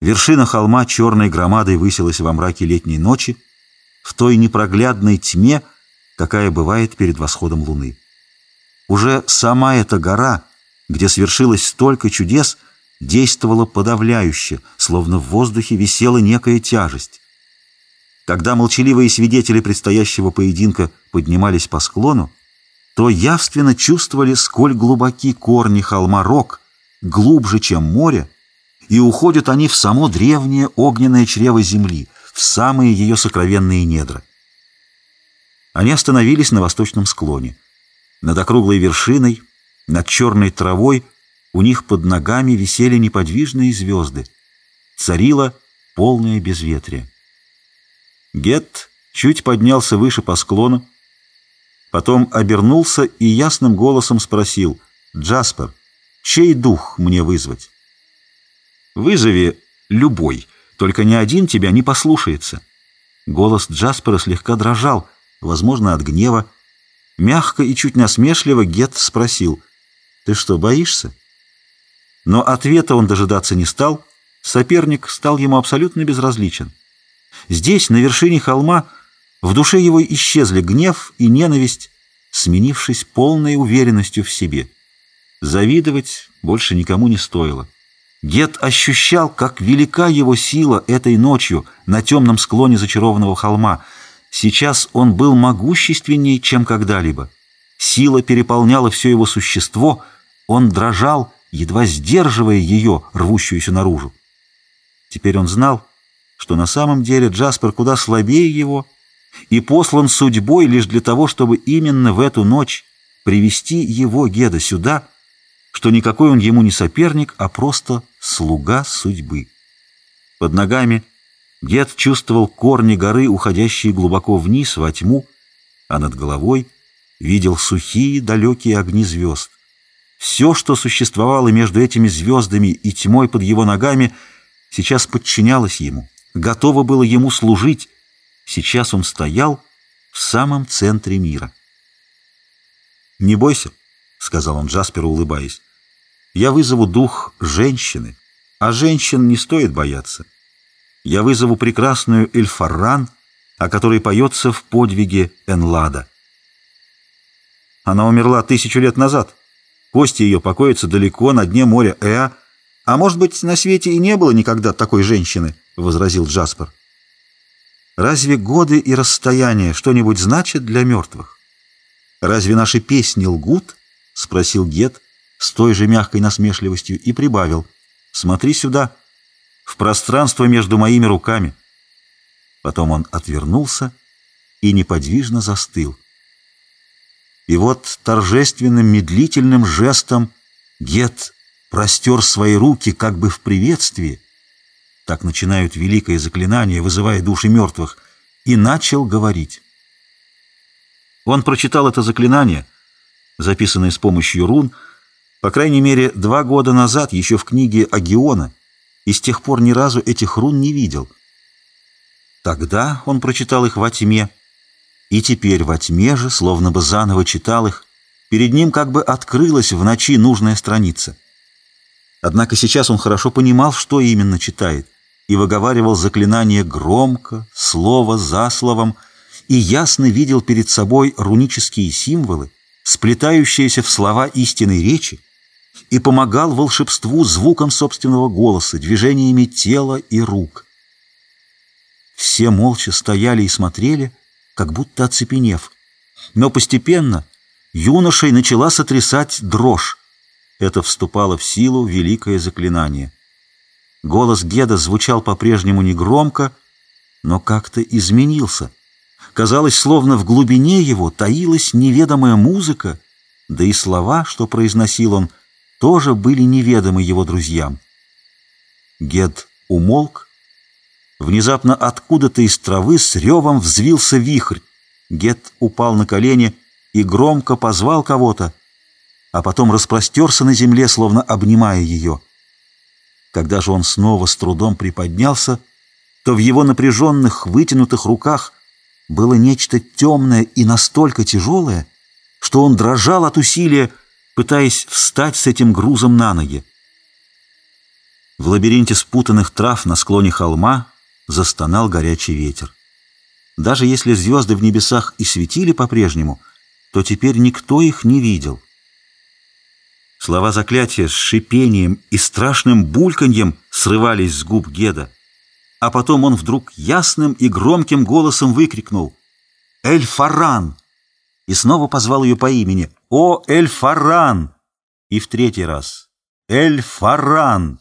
Вершина холма черной громадой высилась во мраке летней ночи, в той непроглядной тьме, какая бывает перед восходом луны. Уже сама эта гора, где свершилось столько чудес, действовала подавляюще, словно в воздухе висела некая тяжесть. Когда молчаливые свидетели предстоящего поединка поднимались по склону, то явственно чувствовали, сколь глубоки корни холма Рок, глубже, чем море, и уходят они в само древнее огненное чрево земли, в самые ее сокровенные недра. Они остановились на восточном склоне. Над округлой вершиной, над черной травой у них под ногами висели неподвижные звезды. Царило полное безветрие. Гет чуть поднялся выше по склону, потом обернулся и ясным голосом спросил «Джаспер, чей дух мне вызвать?» Вызови любой, только ни один тебя не послушается. Голос Джаспера слегка дрожал, возможно, от гнева. Мягко и чуть насмешливо Гет спросил, «Ты что, боишься?» Но ответа он дожидаться не стал, соперник стал ему абсолютно безразличен. Здесь, на вершине холма, в душе его исчезли гнев и ненависть, сменившись полной уверенностью в себе. Завидовать больше никому не стоило. Дед ощущал, как велика его сила этой ночью на темном склоне зачарованного холма. Сейчас он был могущественнее, чем когда-либо. Сила переполняла все его существо, он дрожал, едва сдерживая ее, рвущуюся наружу. Теперь он знал, что на самом деле Джаспер куда слабее его и послан судьбой лишь для того, чтобы именно в эту ночь привести его, Геда, сюда — что никакой он ему не соперник, а просто слуга судьбы. Под ногами дед чувствовал корни горы, уходящие глубоко вниз, во тьму, а над головой видел сухие далекие огни звезд. Все, что существовало между этими звездами и тьмой под его ногами, сейчас подчинялось ему, готово было ему служить. Сейчас он стоял в самом центре мира. «Не бойся», — сказал он Джасперу, улыбаясь. Я вызову дух женщины, а женщин не стоит бояться. Я вызову прекрасную Эльфарран, о которой поется в подвиге Энлада. Она умерла тысячу лет назад. Кости ее покоятся далеко на дне моря Эа. А может быть, на свете и не было никогда такой женщины, — возразил Джаспер. Разве годы и расстояние что-нибудь значат для мертвых? Разве наши песни лгут? — спросил Гет с той же мягкой насмешливостью и прибавил «Смотри сюда, в пространство между моими руками». Потом он отвернулся и неподвижно застыл. И вот торжественным медлительным жестом Гет простер свои руки как бы в приветствии, так начинают великое заклинание, вызывая души мертвых, и начал говорить. Он прочитал это заклинание, записанное с помощью рун, по крайней мере, два года назад, еще в книге Агиона, и с тех пор ни разу этих рун не видел. Тогда он прочитал их во тьме, и теперь во тьме же, словно бы заново читал их, перед ним как бы открылась в ночи нужная страница. Однако сейчас он хорошо понимал, что именно читает, и выговаривал заклинание громко, слово за словом, и ясно видел перед собой рунические символы, сплетающиеся в слова истинной речи, и помогал волшебству звуком собственного голоса, движениями тела и рук. Все молча стояли и смотрели, как будто оцепенев. Но постепенно юношей начала сотрясать дрожь. Это вступало в силу великое заклинание. Голос Геда звучал по-прежнему негромко, но как-то изменился. Казалось, словно в глубине его таилась неведомая музыка, да и слова, что произносил он, тоже были неведомы его друзьям. Гед умолк. Внезапно откуда-то из травы с ревом взвился вихрь. Гед упал на колени и громко позвал кого-то, а потом распростерся на земле, словно обнимая ее. Когда же он снова с трудом приподнялся, то в его напряженных, вытянутых руках было нечто темное и настолько тяжелое, что он дрожал от усилия, пытаясь встать с этим грузом на ноги. В лабиринте спутанных трав на склоне холма застонал горячий ветер. Даже если звезды в небесах и светили по-прежнему, то теперь никто их не видел. Слова заклятия с шипением и страшным бульканьем срывались с губ Геда. А потом он вдруг ясным и громким голосом выкрикнул «Эль-Фаран!» и снова позвал ее по имени «О, Эль-Фаран!» и в третий раз «Эль-Фаран!»